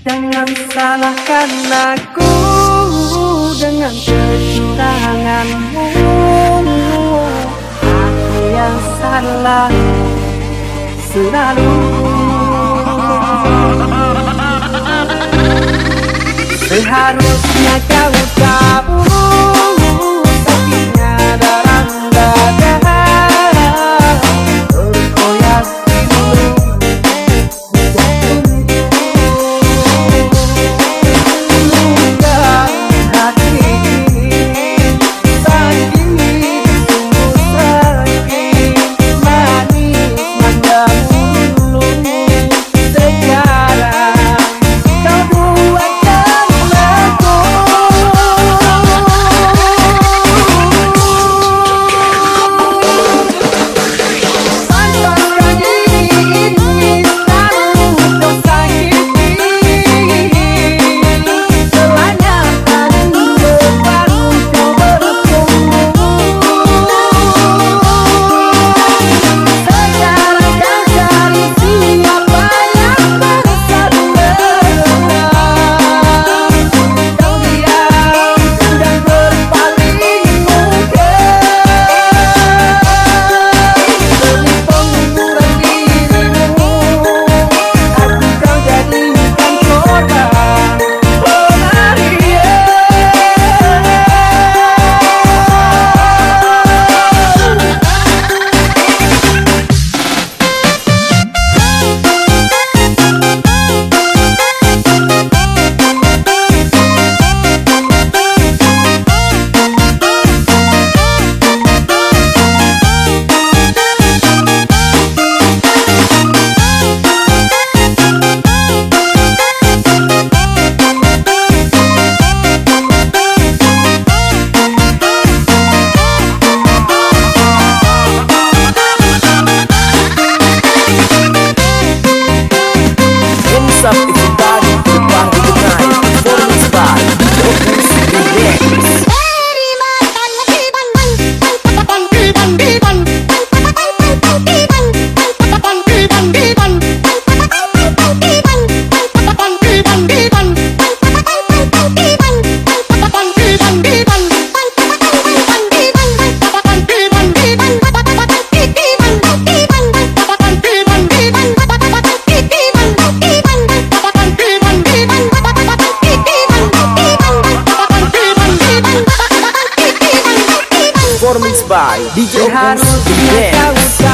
Jangan salahkan aku dengan kecuranganmu. Aku yang salah selalu. Seharusnya kau tahu up. By DJ Harus Dance